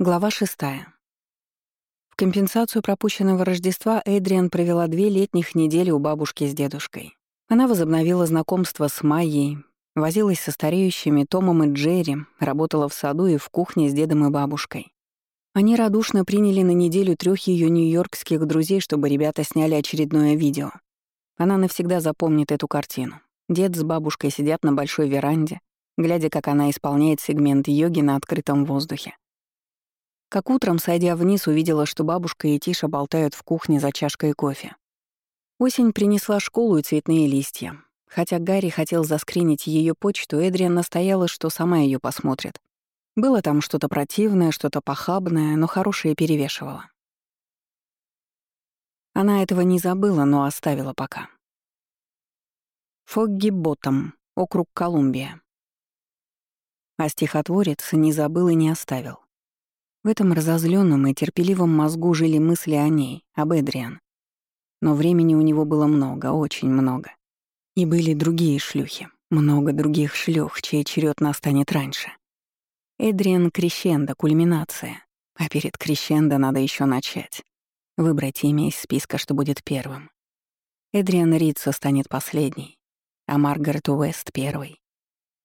Глава шестая. В компенсацию пропущенного Рождества Эдриан провела две летних недели у бабушки с дедушкой. Она возобновила знакомство с Майей, возилась со стареющими Томом и Джерри, работала в саду и в кухне с дедом и бабушкой. Они радушно приняли на неделю трех ее нью-йоркских друзей, чтобы ребята сняли очередное видео. Она навсегда запомнит эту картину. Дед с бабушкой сидят на большой веранде, глядя, как она исполняет сегмент йоги на открытом воздухе. Как утром, сойдя вниз, увидела, что бабушка и Тиша болтают в кухне за чашкой кофе. Осень принесла школу и цветные листья. Хотя Гарри хотел заскринить ее почту, Эдриан настояла, что сама ее посмотрит. Было там что-то противное, что-то похабное, но хорошее перевешивало. Она этого не забыла, но оставила пока. Фогги Боттом, округ Колумбия. А стихотворец не забыл и не оставил. В этом разозленном и терпеливом мозгу жили мысли о ней, об Эдриан. Но времени у него было много, очень много. И были другие шлюхи, много других шлюх, чей черед настанет раньше. Эдриан — крещендо, кульминация. А перед крещендо надо еще начать. Выбрать имя из списка, что будет первым. Эдриан Ридса станет последней, а Маргарет Уэст — первой.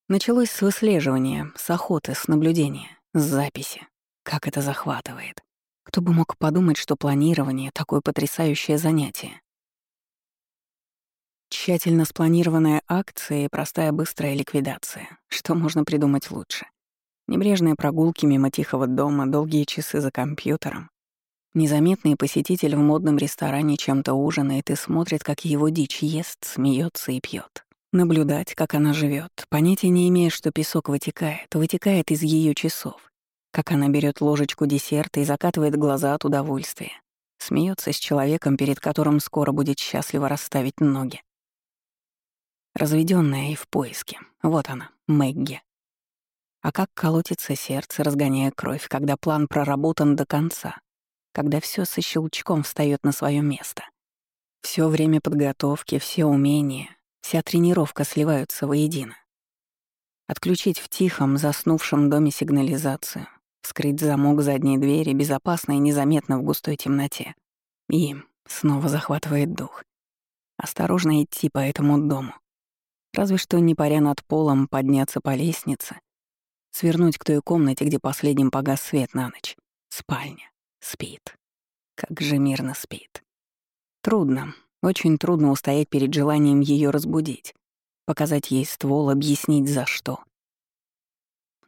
Началось с выслеживания, с охоты, с наблюдения, с записи. Как это захватывает. Кто бы мог подумать, что планирование — такое потрясающее занятие. Тщательно спланированная акция и простая быстрая ликвидация. Что можно придумать лучше? Небрежные прогулки мимо тихого дома, долгие часы за компьютером. Незаметный посетитель в модном ресторане чем-то ужинает и смотрит, как его дичь ест, смеется и пьет. Наблюдать, как она живет, понятия не имея, что песок вытекает, вытекает из ее часов, как она берет ложечку десерта и закатывает глаза от удовольствия. Смеется с человеком, перед которым скоро будет счастливо расставить ноги. Разведенная и в поиске. Вот она, Мэгги. А как колотится сердце, разгоняя кровь, когда план проработан до конца, когда все со щелчком встает на свое место. Все время подготовки, все умения, вся тренировка сливаются воедино. Отключить в тихом, заснувшем доме сигнализацию, Вскрыть замок задней двери безопасно и незаметно в густой темноте. И снова захватывает дух. Осторожно идти по этому дому. Разве что не паря над полом подняться по лестнице, свернуть к той комнате, где последним погас свет на ночь. Спальня. Спит. Как же мирно спит. Трудно, очень трудно устоять перед желанием ее разбудить, показать ей ствол, объяснить за что.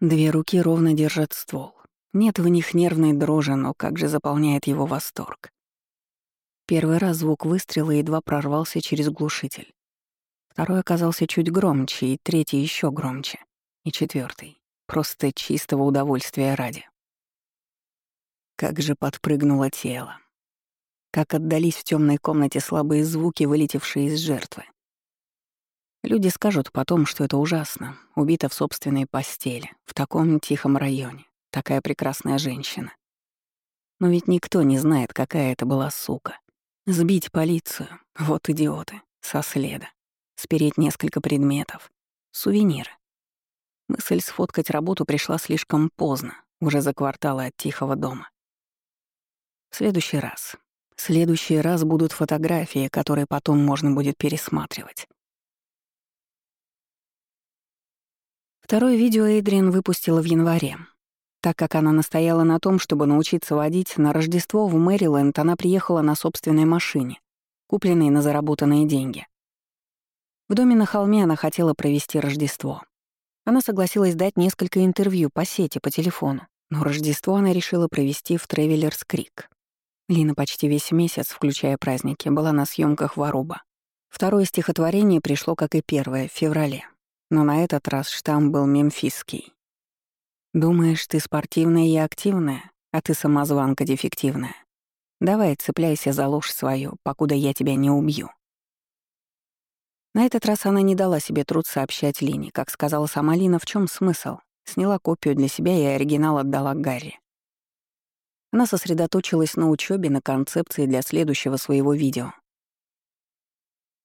Две руки ровно держат ствол. Нет в них нервной дрожи, но как же заполняет его восторг. Первый раз звук выстрела едва прорвался через глушитель. Второй оказался чуть громче, и третий еще громче. И четвертый просто чистого удовольствия ради. Как же подпрыгнуло тело. Как отдались в темной комнате слабые звуки, вылетевшие из жертвы. Люди скажут потом, что это ужасно, убита в собственной постели, в таком тихом районе такая прекрасная женщина. Но ведь никто не знает, какая это была сука. Сбить полицию, вот идиоты, со следа. Спереть несколько предметов. Сувениры. Мысль сфоткать работу пришла слишком поздно, уже за кварталы от тихого дома. В следующий раз. В следующий раз будут фотографии, которые потом можно будет пересматривать. Второе видео Эйдриан выпустила в январе, так как она настояла на том, чтобы научиться водить, на Рождество в Мэриленд она приехала на собственной машине, купленной на заработанные деньги. В доме на холме она хотела провести Рождество. Она согласилась дать несколько интервью по сети, по телефону, но Рождество она решила провести в Тревелерс Крик. Лина почти весь месяц, включая праздники, была на съемках в Аруба. Второе стихотворение пришло, как и первое, в феврале. Но на этот раз штамм был мемфисский. Думаешь, ты спортивная и активная, а ты самозванка дефективная. Давай цепляйся за ложь свою, покуда я тебя не убью. На этот раз она не дала себе труд сообщать Лине. Как сказала сама Лина, в чем смысл? Сняла копию для себя и оригинал отдала Гарри. Она сосредоточилась на учебе, на концепции для следующего своего видео.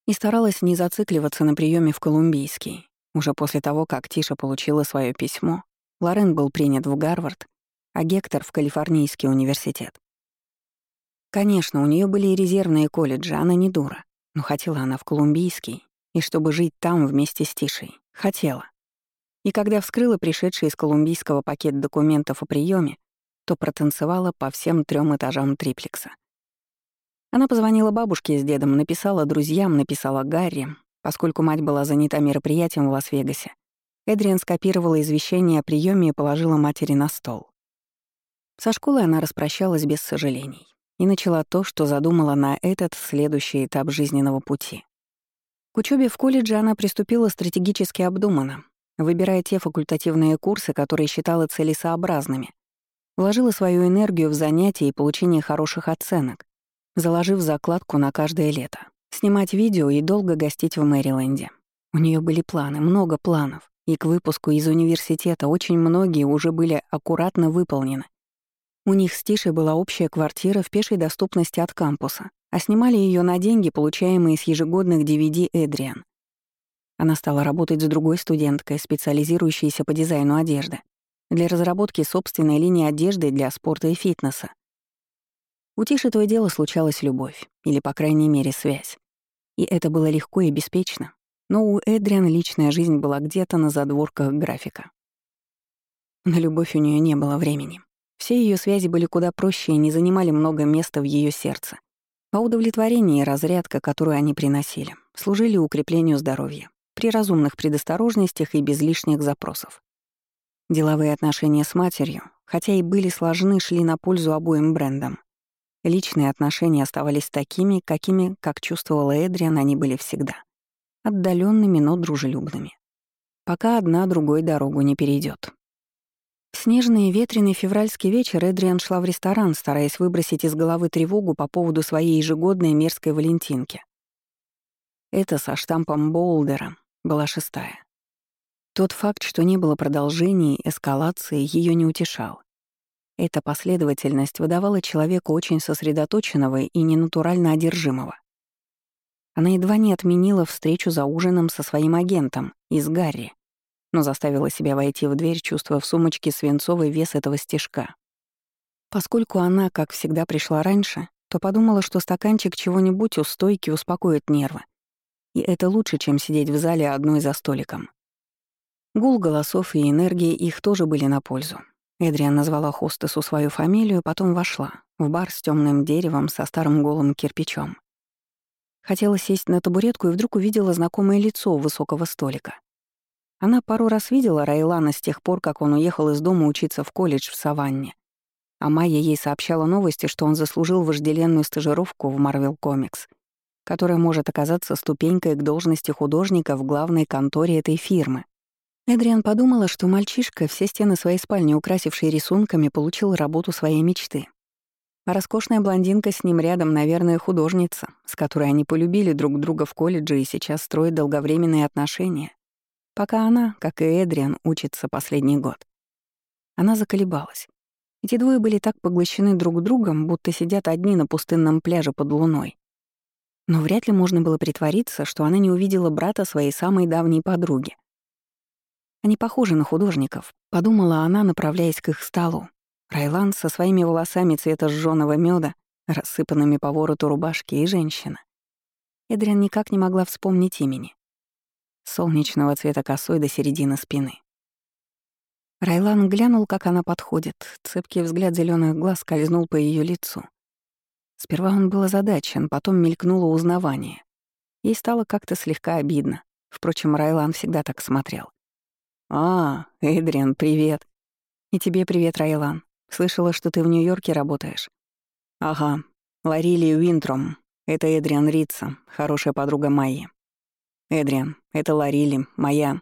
И старалась не зацикливаться на приеме в Колумбийский. Уже после того, как Тиша получила свое письмо, Лорен был принят в Гарвард, а Гектор — в Калифорнийский университет. Конечно, у нее были и резервные колледжи, она не дура. Но хотела она в Колумбийский, и чтобы жить там вместе с Тишей. Хотела. И когда вскрыла пришедший из колумбийского пакет документов о приеме, то протанцевала по всем трем этажам триплекса. Она позвонила бабушке с дедом, написала друзьям, написала Гарри, поскольку мать была занята мероприятием в Лас-Вегасе. Эдриан скопировала извещение о приеме и положила матери на стол. Со школой она распрощалась без сожалений и начала то, что задумала на этот следующий этап жизненного пути. К учебе в колледже она приступила стратегически обдуманно, выбирая те факультативные курсы, которые считала целесообразными. Вложила свою энергию в занятия и получение хороших оценок, заложив закладку на каждое лето. Снимать видео и долго гостить в Мэриленде. У нее были планы, много планов, и к выпуску из университета очень многие уже были аккуратно выполнены. У них с Тишей была общая квартира в пешей доступности от кампуса, а снимали ее на деньги, получаемые с ежегодных DVD Эдриан. Она стала работать с другой студенткой, специализирующейся по дизайну одежды, для разработки собственной линии одежды для спорта и фитнеса. У Тиши то и дело случалась любовь, или, по крайней мере, связь. И это было легко и беспечно. Но у Эдриан личная жизнь была где-то на задворках графика. На любовь у нее не было времени. Все ее связи были куда проще и не занимали много места в ее сердце. А удовлетворение и разрядка, которую они приносили, служили укреплению здоровья, при разумных предосторожностях и без лишних запросов. Деловые отношения с матерью, хотя и были сложны, шли на пользу обоим брендам. Личные отношения оставались такими, какими, как чувствовала Эдриан, они были всегда. Отдаленными, но дружелюбными. Пока одна другой дорогу не перейдет. В снежный и ветреный февральский вечер Эдриан шла в ресторан, стараясь выбросить из головы тревогу по поводу своей ежегодной мерзкой Валентинки. Это со штампом Болдера была шестая. Тот факт, что не было продолжений, эскалации, ее не утешал. Эта последовательность выдавала человека очень сосредоточенного и ненатурально одержимого. Она едва не отменила встречу за ужином со своим агентом из Гарри, но заставила себя войти в дверь, чувствуя в сумочке свинцовый вес этого стежка. Поскольку она, как всегда, пришла раньше, то подумала, что стаканчик чего-нибудь у стойки успокоит нервы. И это лучше, чем сидеть в зале одной за столиком. Гул голосов и энергии их тоже были на пользу. Эдриан назвала хостесу свою фамилию, потом вошла в бар с темным деревом со старым голым кирпичом. Хотела сесть на табуретку и вдруг увидела знакомое лицо у высокого столика. Она пару раз видела Райлана с тех пор, как он уехал из дома учиться в колледж в Саванне. А Майя ей сообщала новости, что он заслужил вожделенную стажировку в Marvel Comics, которая может оказаться ступенькой к должности художника в главной конторе этой фирмы. Эдриан подумала, что мальчишка, все стены своей спальни украсивший рисунками, получил работу своей мечты. А роскошная блондинка с ним рядом, наверное, художница, с которой они полюбили друг друга в колледже и сейчас строят долговременные отношения. Пока она, как и Эдриан, учится последний год. Она заколебалась. Эти двое были так поглощены друг другом, будто сидят одни на пустынном пляже под луной. Но вряд ли можно было притвориться, что она не увидела брата своей самой давней подруги. Они похожи на художников, подумала она, направляясь к их столу. Райлан со своими волосами цвета жжёного меда, рассыпанными по вороту рубашки, и женщина. Эдриан никак не могла вспомнить имени. Солнечного цвета косой до середины спины. Райлан глянул, как она подходит. Цепкий взгляд зеленых глаз скользнул по ее лицу. Сперва он был озадачен, потом мелькнуло узнавание. Ей стало как-то слегка обидно. Впрочем, Райлан всегда так смотрел. «А, Эдриан, привет». «И тебе привет, Райлан. Слышала, что ты в Нью-Йорке работаешь». «Ага. Ларили Уинтром. Это Эдриан Рица, хорошая подруга Майи». «Эдриан, это Ларили, моя...»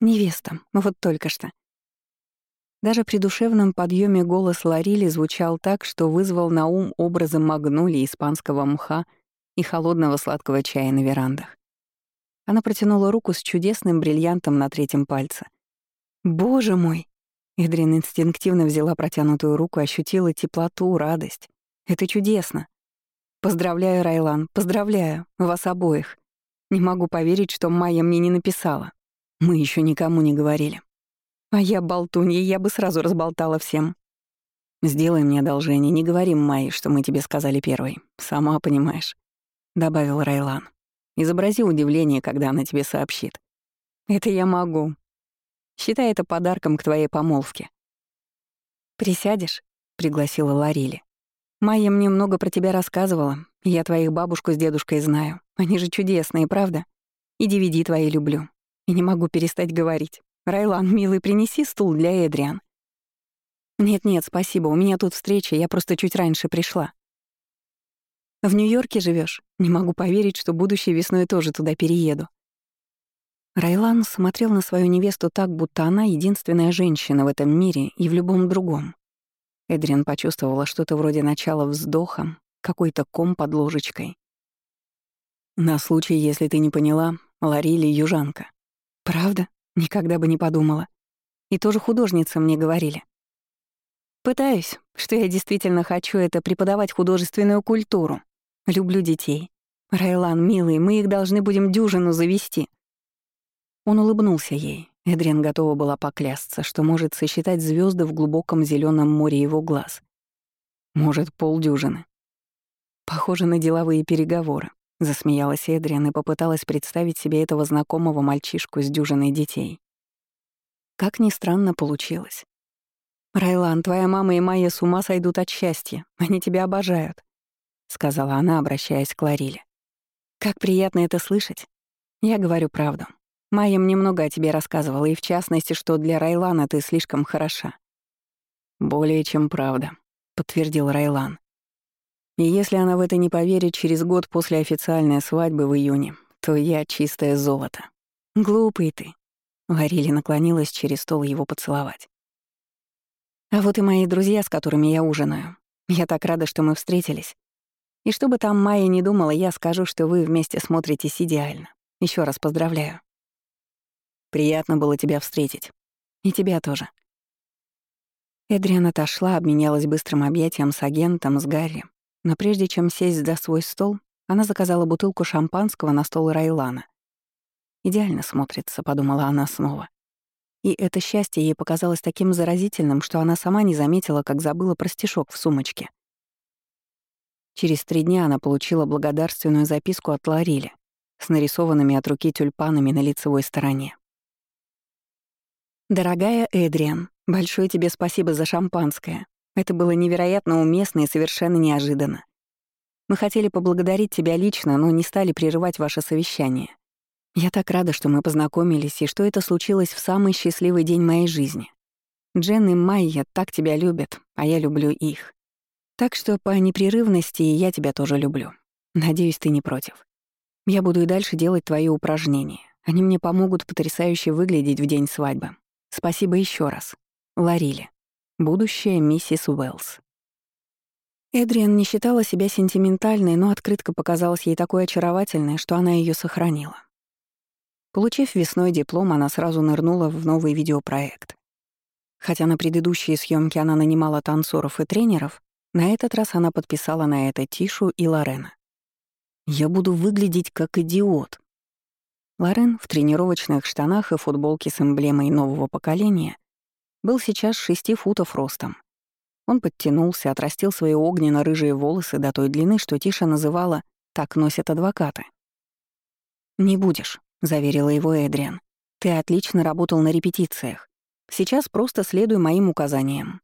«Невеста. Вот только что». Даже при душевном подъеме голос Ларили звучал так, что вызвал на ум образы магнолии, испанского мха и холодного сладкого чая на верандах. Она протянула руку с чудесным бриллиантом на третьем пальце. «Боже мой!» Эдрин инстинктивно взяла протянутую руку, ощутила теплоту, радость. «Это чудесно!» «Поздравляю, Райлан, поздравляю! Вас обоих! Не могу поверить, что Майя мне не написала. Мы еще никому не говорили. А я болтунья, я бы сразу разболтала всем. «Сделай мне одолжение, не говори Майе, что мы тебе сказали первой. Сама понимаешь», — добавил Райлан. «Изобрази удивление, когда она тебе сообщит». «Это я могу. Считай это подарком к твоей помолвке». «Присядешь?» — пригласила Ларили. «Майя мне много про тебя рассказывала. Я твоих бабушку с дедушкой знаю. Они же чудесные, правда? И DVD твои люблю. И не могу перестать говорить. Райлан, милый, принеси стул для Эдриан». «Нет-нет, спасибо, у меня тут встреча, я просто чуть раньше пришла». «В Нью-Йорке живешь? Не могу поверить, что будущей весной тоже туда перееду». Райлан смотрел на свою невесту так, будто она единственная женщина в этом мире и в любом другом. Эдриан почувствовала что-то вроде начала вздоха, какой-то ком под ложечкой. «На случай, если ты не поняла, Ларили — южанка». «Правда? Никогда бы не подумала. И тоже художницы мне говорили. Пытаюсь. Что я действительно хочу, это преподавать художественную культуру. Люблю детей. Райлан, милый, мы их должны будем дюжину завести. Он улыбнулся ей. Эдриан готова была поклясться, что может сосчитать звезды в глубоком зеленом море его глаз. Может, полдюжины. Похоже на деловые переговоры. Засмеялась Эдриан и попыталась представить себе этого знакомого мальчишку с дюжиной детей. Как ни странно получилось. «Райлан, твоя мама и Майя с ума сойдут от счастья. Они тебя обожают», — сказала она, обращаясь к Лариле. «Как приятно это слышать. Я говорю правду. Майя мне много о тебе рассказывала, и в частности, что для Райлана ты слишком хороша». «Более чем правда», — подтвердил Райлан. «И если она в это не поверит через год после официальной свадьбы в июне, то я чистое золото». «Глупый ты», — Ларили наклонилась через стол его поцеловать. «А вот и мои друзья, с которыми я ужинаю. Я так рада, что мы встретились. И чтобы там Майя не думала, я скажу, что вы вместе смотритесь идеально. Еще раз поздравляю». Приятно было тебя встретить. И тебя тоже. Эдриан отошла, обменялась быстрым объятием с агентом, с Гарри. Но прежде чем сесть за свой стол, она заказала бутылку шампанского на стол Райлана. «Идеально смотрится», — подумала она снова. И это счастье ей показалось таким заразительным, что она сама не заметила, как забыла про стишок в сумочке. Через три дня она получила благодарственную записку от Ларили с нарисованными от руки тюльпанами на лицевой стороне. «Дорогая Эдриан, большое тебе спасибо за шампанское. Это было невероятно уместно и совершенно неожиданно. Мы хотели поблагодарить тебя лично, но не стали прерывать ваше совещание. Я так рада, что мы познакомились и что это случилось в самый счастливый день моей жизни. Джен и Майя так тебя любят, а я люблю их. Так что по непрерывности я тебя тоже люблю. Надеюсь, ты не против. Я буду и дальше делать твои упражнения. Они мне помогут потрясающе выглядеть в день свадьбы. Спасибо еще раз. Ларили. Будущая миссис Уэллс. Эдриан не считала себя сентиментальной, но открытка показалась ей такой очаровательной, что она ее сохранила. Получив весной диплом, она сразу нырнула в новый видеопроект. Хотя на предыдущие съемки она нанимала танцоров и тренеров, на этот раз она подписала на это Тишу и Лорена. «Я буду выглядеть как идиот», Лорен в тренировочных штанах и футболке с эмблемой нового поколения был сейчас шести футов ростом. Он подтянулся, отрастил свои огненно-рыжие волосы до той длины, что Тиша называла «так носят адвокаты». «Не будешь», — заверила его Эдриан. «Ты отлично работал на репетициях. Сейчас просто следуй моим указаниям».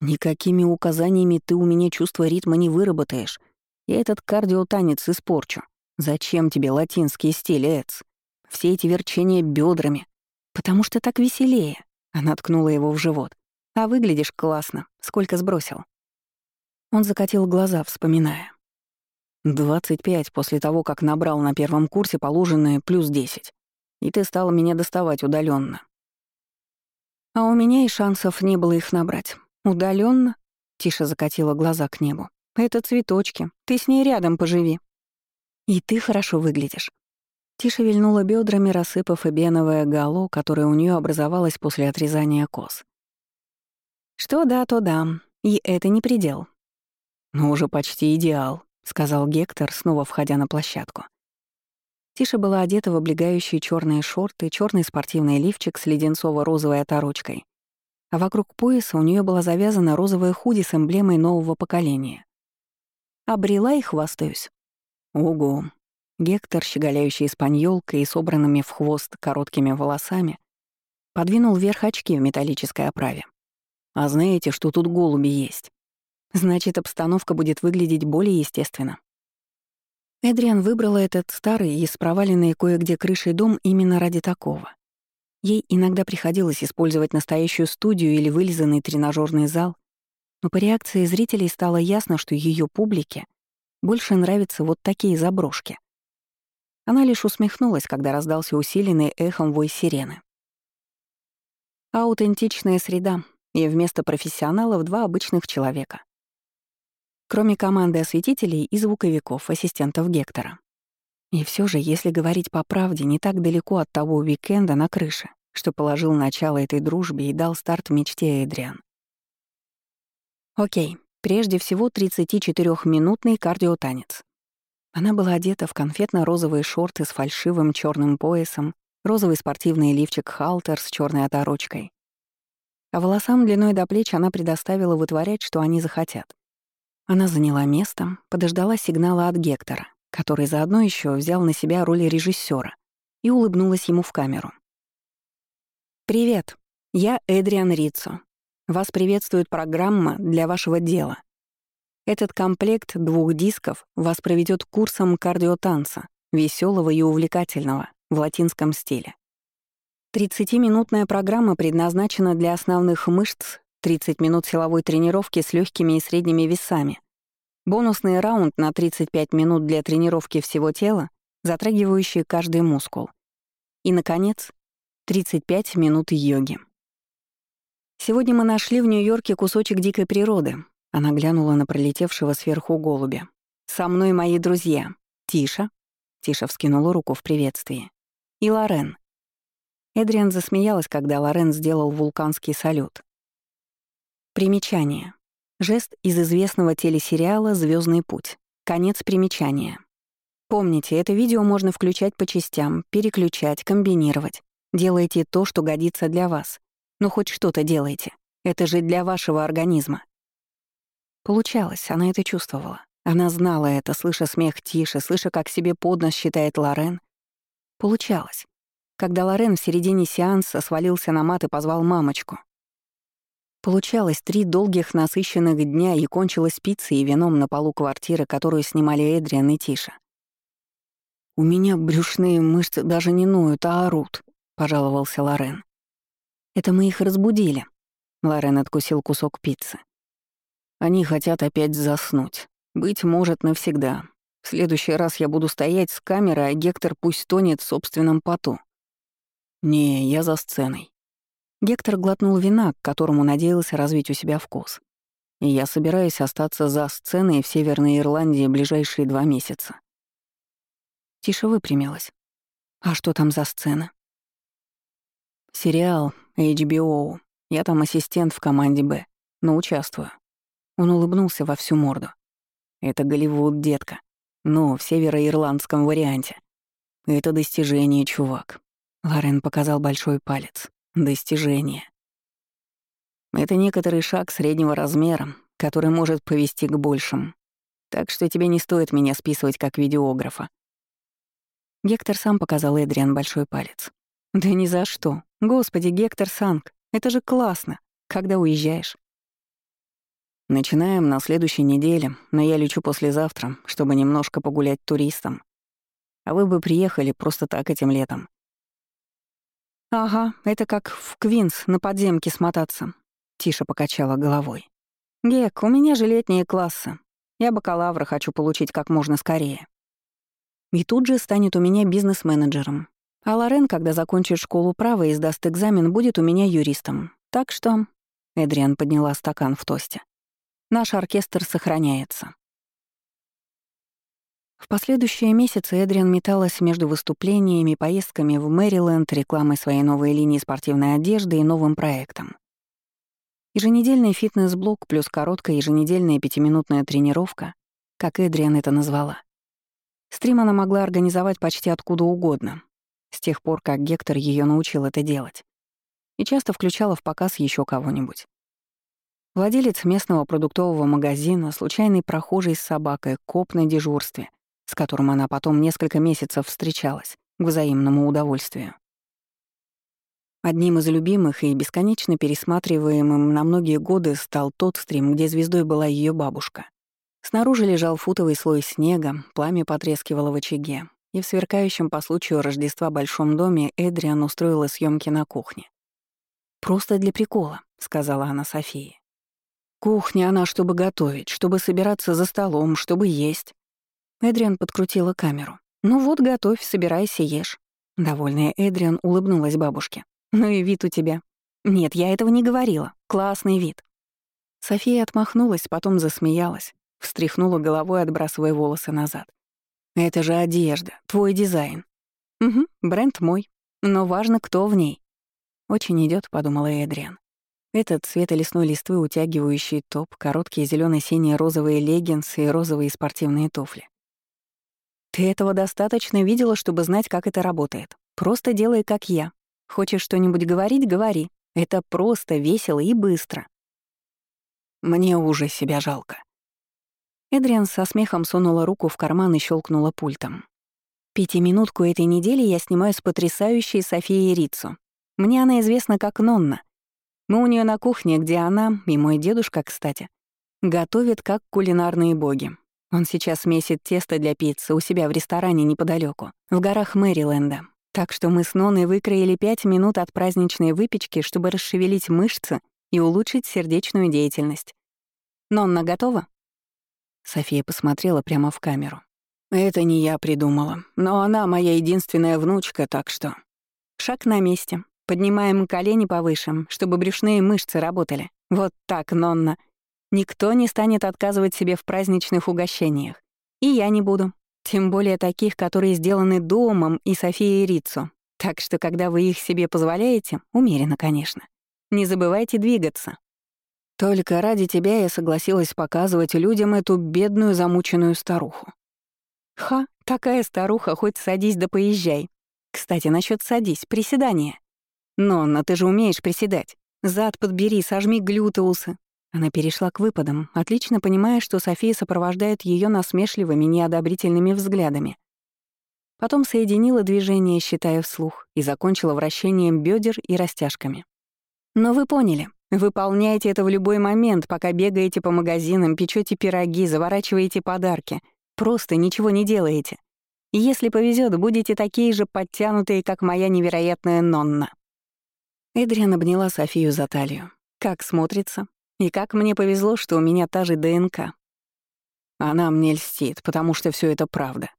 «Никакими указаниями ты у меня чувство ритма не выработаешь. Я этот кардиотанец испорчу. Зачем тебе латинский стиль, Эц? Все эти верчения бедрами. Потому что так веселее. Она ткнула его в живот. А выглядишь классно. Сколько сбросил? Он закатил глаза, вспоминая. «Двадцать пять после того, как набрал на первом курсе положенное плюс десять. И ты стал меня доставать удаленно. А у меня и шансов не было их набрать. Удаленно? Тише закатила глаза к небу. Это цветочки. Ты с ней рядом поживи. И ты хорошо выглядишь. Тише вильнула бедрами, рассыпав эбеновое гало, которое у нее образовалось после отрезания кос. «Что да, то да. И это не предел». «Ну, уже почти идеал», — сказал Гектор, снова входя на площадку. Тиша была одета в облегающие черные шорты, черный спортивный лифчик с леденцово-розовой оторочкой а вокруг пояса у нее была завязана розовая худи с эмблемой нового поколения. Обрела и хвастаюсь. Ого. Гектор, щеголяющий испаньолкой и собранными в хвост короткими волосами, подвинул вверх очки в металлической оправе. А знаете, что тут голуби есть? Значит, обстановка будет выглядеть более естественно. Эдриан выбрала этот старый и с проваленной кое-где крышей дом именно ради такого. Ей иногда приходилось использовать настоящую студию или вылизанный тренажерный зал, но по реакции зрителей стало ясно, что ее публике больше нравятся вот такие заброшки. Она лишь усмехнулась, когда раздался усиленный эхом вой сирены. Аутентичная среда, и вместо профессионалов два обычных человека. Кроме команды осветителей и звуковиков, ассистентов Гектора. И все же, если говорить по правде, не так далеко от того уикенда на крыше, что положил начало этой дружбе и дал старт мечте Эдриан. Окей, прежде всего 34-минутный кардиотанец. Она была одета в конфетно-розовые шорты с фальшивым черным поясом, розовый спортивный лифчик-халтер с черной оторочкой. А волосам длиной до плеч она предоставила вытворять, что они захотят. Она заняла место, подождала сигнала от Гектора, который заодно еще взял на себя роль режиссера и улыбнулась ему в камеру. «Привет, я Эдриан Рицо. Вас приветствует программа для вашего дела. Этот комплект двух дисков вас проведет курсом кардиотанца, веселого и увлекательного, в латинском стиле. 30-минутная программа предназначена для основных мышц, 30 минут силовой тренировки с легкими и средними весами, бонусный раунд на 35 минут для тренировки всего тела, затрагивающий каждый мускул. И, наконец, 35 минут йоги. Сегодня мы нашли в Нью-Йорке кусочек дикой природы, она глянула на пролетевшего сверху голубя. «Со мной мои друзья. Тиша». Тиша вскинула руку в приветствии. «И Лорен». Эдриан засмеялась, когда Лорен сделал вулканский салют. Примечание. Жест из известного телесериала «Звездный путь». Конец примечания. Помните, это видео можно включать по частям, переключать, комбинировать. Делайте то, что годится для вас. Но хоть что-то делайте. Это же для вашего организма. Получалось, она это чувствовала. Она знала это, слыша смех Тиши, слыша, как себе под нос считает Лорен. Получалось. Когда Лорен в середине сеанса свалился на мат и позвал мамочку. Получалось три долгих насыщенных дня и кончилось пиццей и вином на полу квартиры, которую снимали Эдриан и Тиша. «У меня брюшные мышцы даже не ноют, а орут», — пожаловался Лорен. «Это мы их разбудили». Лорен откусил кусок пиццы. Они хотят опять заснуть. Быть может, навсегда. В следующий раз я буду стоять с камерой, а Гектор пусть тонет в собственном поту. Не, я за сценой. Гектор глотнул вина, к которому надеялся развить у себя вкус. И я собираюсь остаться за сценой в Северной Ирландии ближайшие два месяца. Тише выпрямилась. А что там за сцена? Сериал HBO. Я там ассистент в команде «Б», но участвую. Он улыбнулся во всю морду. «Это Голливуд, детка. Но в североирландском варианте. Это достижение, чувак». Лорен показал большой палец. «Достижение». Это некоторый шаг среднего размера, который может повести к большим. Так что тебе не стоит меня списывать как видеографа. Гектор сам показал Эдриан большой палец. «Да ни за что. Господи, Гектор Санг, это же классно. Когда уезжаешь?» Начинаем на следующей неделе, но я лечу послезавтра, чтобы немножко погулять туристам. А вы бы приехали просто так этим летом. «Ага, это как в Квинс на подземке смотаться», — Тиша покачала головой. «Гек, у меня же летние классы. Я бакалавра хочу получить как можно скорее. И тут же станет у меня бизнес-менеджером. А Лорен, когда закончит школу права и сдаст экзамен, будет у меня юристом. Так что...» Эдриан подняла стакан в тосте. Наш оркестр сохраняется. В последующие месяцы Эдриан металась между выступлениями, поездками в Мэриленд, рекламой своей новой линии спортивной одежды и новым проектом. Еженедельный фитнес-блок плюс короткая еженедельная пятиминутная тренировка, как Эдриан это назвала. Стрим она могла организовать почти откуда угодно, с тех пор, как Гектор ее научил это делать. и часто включала в показ еще кого-нибудь. Владелец местного продуктового магазина, случайный прохожий с собакой, коп на дежурстве, с которым она потом несколько месяцев встречалась, к взаимному удовольствию. Одним из любимых и бесконечно пересматриваемым на многие годы стал тот стрим, где звездой была ее бабушка. Снаружи лежал футовый слой снега, пламя потрескивало в очаге, и в сверкающем по случаю Рождества большом доме Эдриан устроила съемки на кухне. «Просто для прикола», — сказала она Софии. «Кухня она, чтобы готовить, чтобы собираться за столом, чтобы есть». Эдриан подкрутила камеру. «Ну вот, готовь, собирайся, ешь». Довольная Эдриан улыбнулась бабушке. «Ну и вид у тебя». «Нет, я этого не говорила. Классный вид». София отмахнулась, потом засмеялась, встряхнула головой, отбрасывая волосы назад. «Это же одежда, твой дизайн». «Угу, бренд мой. Но важно, кто в ней». «Очень идет, подумала Эдриан. Этот цвет лесной листвы, утягивающий топ, короткие зелено синие розовые леггинсы и розовые спортивные туфли. «Ты этого достаточно видела, чтобы знать, как это работает. Просто делай, как я. Хочешь что-нибудь говорить — говори. Это просто, весело и быстро». Мне уже себя жалко. Эдриан со смехом сунула руку в карман и щелкнула пультом. Пятиминутку этой недели я снимаю с потрясающей Софией Рицу. Мне она известна как Нонна. Мы у нее на кухне, где она, и мой дедушка, кстати, готовят как кулинарные боги. Он сейчас месит тесто для пиццы у себя в ресторане неподалеку, в горах Мэриленда. Так что мы с Ноной выкроили пять минут от праздничной выпечки, чтобы расшевелить мышцы и улучшить сердечную деятельность. «Нонна готова?» София посмотрела прямо в камеру. «Это не я придумала, но она моя единственная внучка, так что...» Шаг на месте. Поднимаем колени повыше, чтобы брюшные мышцы работали. Вот так, Нонна. Никто не станет отказывать себе в праздничных угощениях. И я не буду. Тем более таких, которые сделаны домом и Софией Рицу. Так что, когда вы их себе позволяете, умеренно, конечно, не забывайте двигаться. Только ради тебя я согласилась показывать людям эту бедную замученную старуху. Ха, такая старуха, хоть садись да поезжай. Кстати, насчет садись, приседания. «Нонна, ты же умеешь приседать. Зад подбери, сожми глютеусы». Она перешла к выпадам, отлично понимая, что София сопровождает ее насмешливыми, неодобрительными взглядами. Потом соединила движение, считая вслух, и закончила вращением бедер и растяжками. «Но вы поняли. Выполняйте это в любой момент, пока бегаете по магазинам, печете пироги, заворачиваете подарки. Просто ничего не делаете. Если повезет, будете такие же подтянутые, как моя невероятная Нонна». Эдриан обняла Софию за талию. «Как смотрится? И как мне повезло, что у меня та же ДНК». Она мне льстит, потому что все это правда.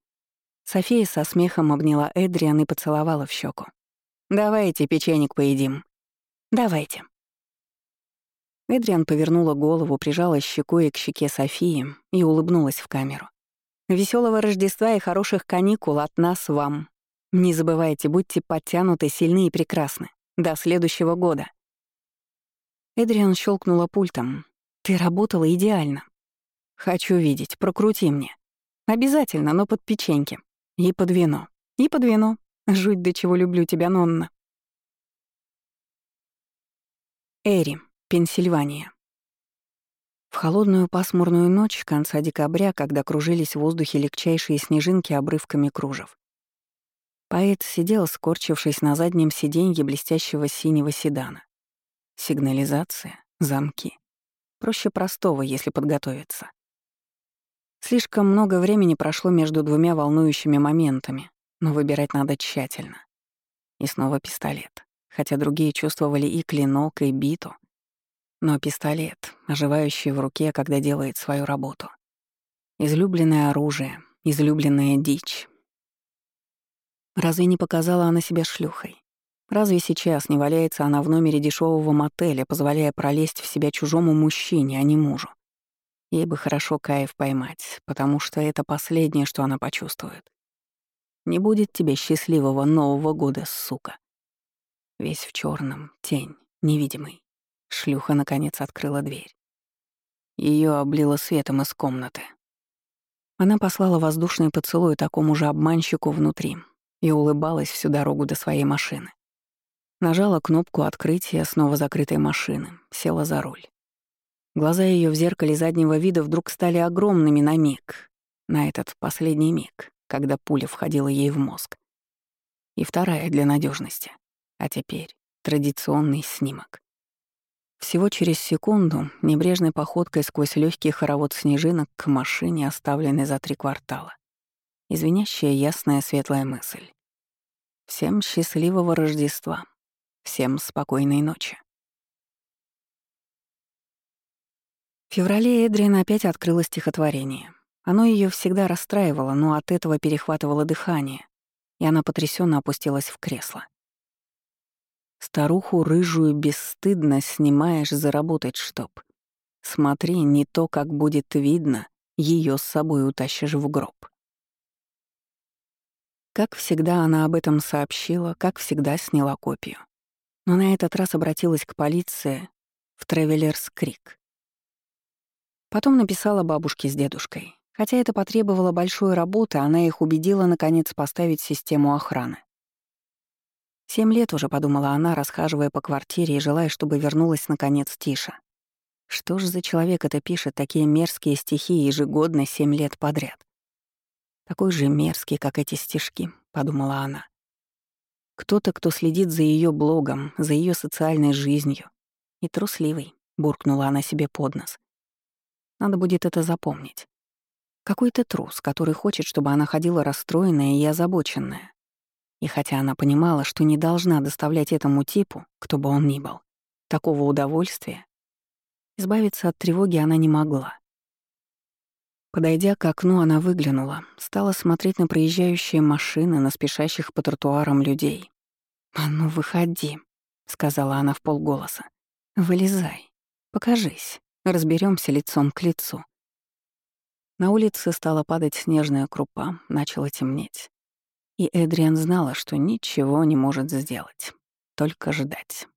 София со смехом обняла Эдриан и поцеловала в щеку. «Давайте печенек поедим». «Давайте». Эдриан повернула голову, прижала щекой к щеке Софии и улыбнулась в камеру. Веселого Рождества и хороших каникул от нас вам. Не забывайте, будьте подтянуты, сильны и прекрасны. До следующего года. Эдриан щелкнула пультом. Ты работала идеально. Хочу видеть, прокрути мне. Обязательно, но под печеньки. И под вино. И под вино. Жуть, до чего люблю тебя, Нонна. Эри, Пенсильвания. В холодную пасмурную ночь конца декабря, когда кружились в воздухе легчайшие снежинки обрывками кружев, Поэт сидел, скорчившись на заднем сиденье блестящего синего седана. Сигнализация, замки. Проще простого, если подготовиться. Слишком много времени прошло между двумя волнующими моментами, но выбирать надо тщательно. И снова пистолет, хотя другие чувствовали и клинок, и биту. Но пистолет, оживающий в руке, когда делает свою работу. Излюбленное оружие, излюбленная дичь, Разве не показала она себя шлюхой? Разве сейчас не валяется она в номере дешевого мотеля, позволяя пролезть в себя чужому мужчине, а не мужу? Ей бы хорошо кайф поймать, потому что это последнее, что она почувствует. Не будет тебе счастливого Нового года, сука. Весь в черном, тень, невидимый. Шлюха, наконец, открыла дверь. Ее облило светом из комнаты. Она послала воздушный поцелуй такому же обманщику внутри, и улыбалась всю дорогу до своей машины. Нажала кнопку открытия снова закрытой машины, села за руль. Глаза ее в зеркале заднего вида вдруг стали огромными на миг. На этот последний миг, когда пуля входила ей в мозг. И вторая для надежности. А теперь традиционный снимок. Всего через секунду, небрежной походкой сквозь легкий хоровод снежинок к машине, оставленной за три квартала. Извинящая ясная светлая мысль. Всем счастливого Рождества. Всем спокойной ночи. В феврале Эдрин опять открыла стихотворение. Оно ее всегда расстраивало, но от этого перехватывало дыхание, и она потрясенно опустилась в кресло. Старуху рыжую бесстыдно снимаешь заработать чтоб. Смотри, не то, как будет видно, ее с собой утащишь в гроб. Как всегда она об этом сообщила, как всегда сняла копию. Но на этот раз обратилась к полиции в Тревелерс Крик. Потом написала бабушке с дедушкой. Хотя это потребовало большой работы, она их убедила, наконец, поставить систему охраны. Семь лет уже, подумала она, расхаживая по квартире и желая, чтобы вернулась, наконец, Тиша. Что ж за человек это пишет такие мерзкие стихи ежегодно семь лет подряд? Такой же мерзкий, как эти стишки, подумала она. Кто-то, кто следит за ее блогом, за ее социальной жизнью. И трусливый, буркнула она себе под нос. Надо будет это запомнить. Какой-то трус, который хочет, чтобы она ходила расстроенная и озабоченная. И хотя она понимала, что не должна доставлять этому типу, кто бы он ни был, такого удовольствия, избавиться от тревоги она не могла. Подойдя к окну, она выглянула, стала смотреть на проезжающие машины, на спешащих по тротуарам людей. «А ну, выходи», — сказала она в полголоса. «Вылезай, покажись, разберемся лицом к лицу». На улице стала падать снежная крупа, начало темнеть. И Эдриан знала, что ничего не может сделать, только ждать.